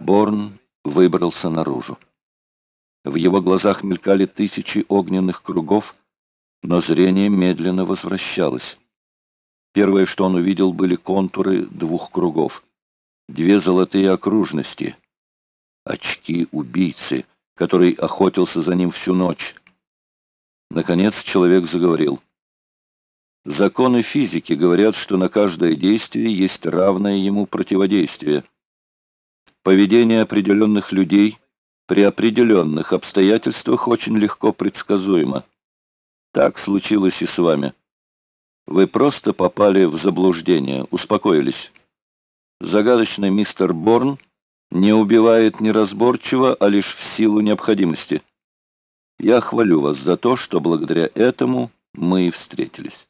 Борн выбрался наружу. В его глазах мелькали тысячи огненных кругов, но зрение медленно возвращалось. Первое, что он увидел, были контуры двух кругов. Две золотые окружности. Очки убийцы, который охотился за ним всю ночь. Наконец человек заговорил. Законы физики говорят, что на каждое действие есть равное ему противодействие. Поведение определенных людей при определенных обстоятельствах очень легко предсказуемо. Так случилось и с вами. Вы просто попали в заблуждение, успокоились. Загадочный мистер Борн не убивает неразборчиво, а лишь в силу необходимости. Я хвалю вас за то, что благодаря этому мы и встретились.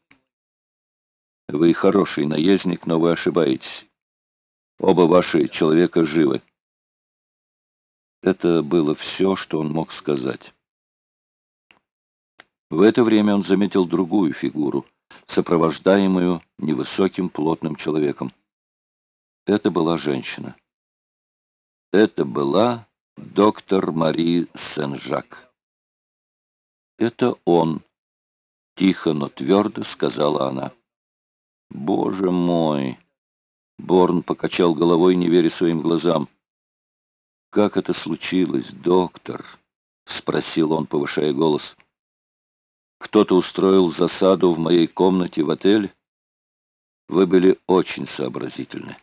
Вы хороший наездник, но вы ошибаетесь. Оба ваши человека живы. Это было все, что он мог сказать. В это время он заметил другую фигуру, сопровождаемую невысоким плотным человеком. Это была женщина. Это была доктор Мари Сен-Жак. «Это он», — тихо, но твердо сказала она. «Боже мой!» Борн покачал головой, не веря своим глазам. «Как это случилось, доктор?» — спросил он, повышая голос. «Кто-то устроил засаду в моей комнате в отеле? Вы были очень сообразительны.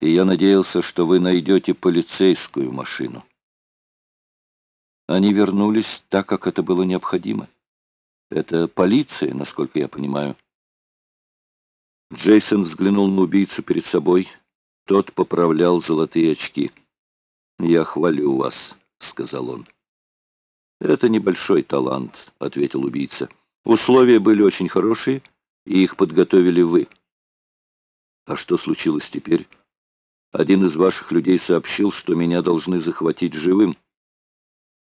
И я надеялся, что вы найдете полицейскую машину». Они вернулись так, как это было необходимо. Это полиция, насколько я понимаю. Джейсон взглянул на убийцу перед собой. Тот поправлял золотые очки. «Я хвалю вас», — сказал он. «Это небольшой талант», — ответил убийца. «Условия были очень хорошие, и их подготовили вы». «А что случилось теперь?» «Один из ваших людей сообщил, что меня должны захватить живым».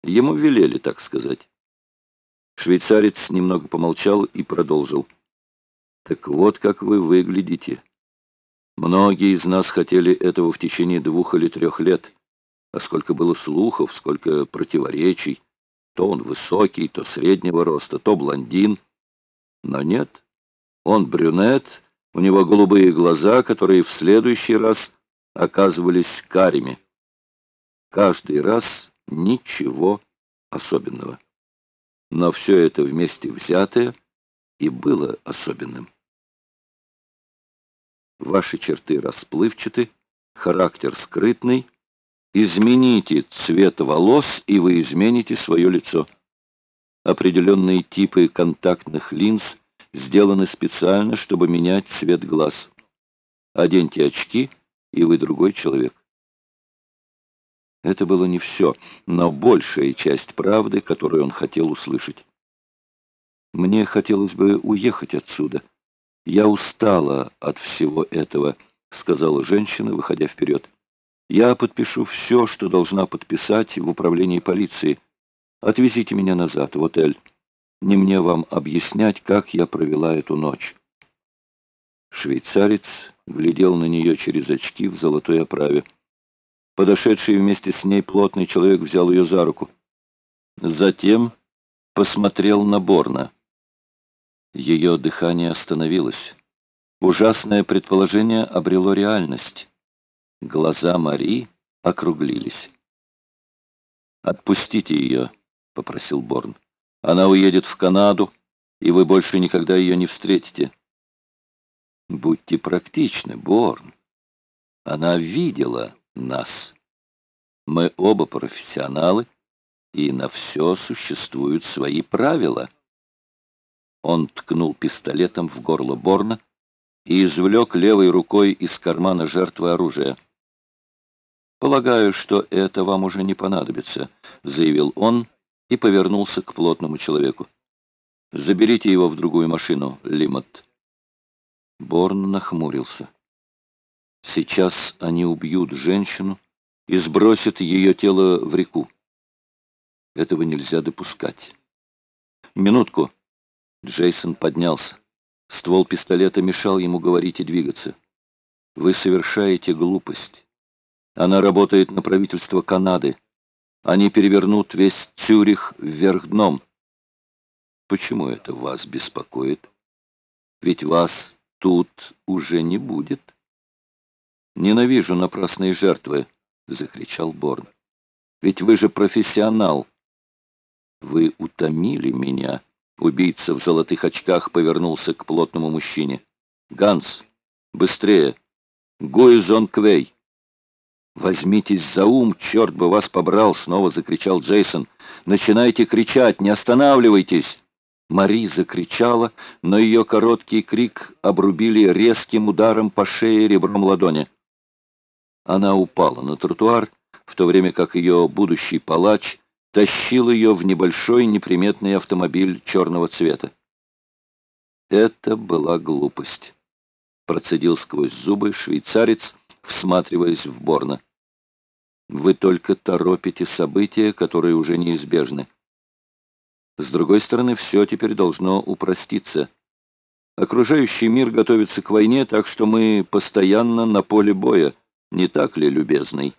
Ему велели, так сказать. Швейцарец немного помолчал и продолжил. Так вот, как вы выглядите. Многие из нас хотели этого в течение двух или трех лет. А сколько было слухов, сколько противоречий. То он высокий, то среднего роста, то блондин. Но нет, он брюнет, у него голубые глаза, которые в следующий раз оказывались карими. Каждый раз ничего особенного. Но все это вместе взятое и было особенным. Ваши черты расплывчаты, характер скрытный. Измените цвет волос, и вы измените свое лицо. Определенные типы контактных линз сделаны специально, чтобы менять цвет глаз. Оденьте очки, и вы другой человек. Это было не все, но большая часть правды, которую он хотел услышать. Мне хотелось бы уехать отсюда. «Я устала от всего этого», — сказала женщина, выходя вперед. «Я подпишу все, что должна подписать в управлении полиции. Отвезите меня назад, в отель. Не мне вам объяснять, как я провела эту ночь». Швейцарец глядел на нее через очки в золотой оправе. Подошедший вместе с ней плотный человек взял ее за руку. Затем посмотрел на Борна. Ее дыхание остановилось. Ужасное предположение обрело реальность. Глаза Мари округлились. «Отпустите ее», — попросил Борн. «Она уедет в Канаду, и вы больше никогда ее не встретите». «Будьте практичны, Борн. Она видела нас. Мы оба профессионалы, и на все существуют свои правила». Он ткнул пистолетом в горло Борна и извлек левой рукой из кармана жертвы оружия. «Полагаю, что это вам уже не понадобится», — заявил он и повернулся к плотному человеку. «Заберите его в другую машину, Лимот». Борн нахмурился. «Сейчас они убьют женщину и сбросят ее тело в реку. Этого нельзя допускать». «Минутку», Джейсон поднялся. Ствол пистолета мешал ему говорить и двигаться. «Вы совершаете глупость. Она работает на правительство Канады. Они перевернут весь Цюрих вверх дном. Почему это вас беспокоит? Ведь вас тут уже не будет. Ненавижу напрасные жертвы, — закричал Борн. Ведь вы же профессионал. Вы утомили меня. Убийца в золотых очках повернулся к плотному мужчине. Ганс, быстрее! Гуизон Квей! «Возьмитесь за ум, черт бы вас побрал!» — снова закричал Джейсон. «Начинайте кричать, не останавливайтесь!» Мари закричала, но ее короткий крик обрубили резким ударом по шее ребром ладони. Она упала на тротуар, в то время как ее будущий палач тащил ее в небольшой неприметный автомобиль черного цвета. Это была глупость, процедил сквозь зубы швейцарец, всматриваясь в Борна. Вы только торопите события, которые уже неизбежны. С другой стороны, все теперь должно упроститься. Окружающий мир готовится к войне, так что мы постоянно на поле боя. Не так ли, любезный?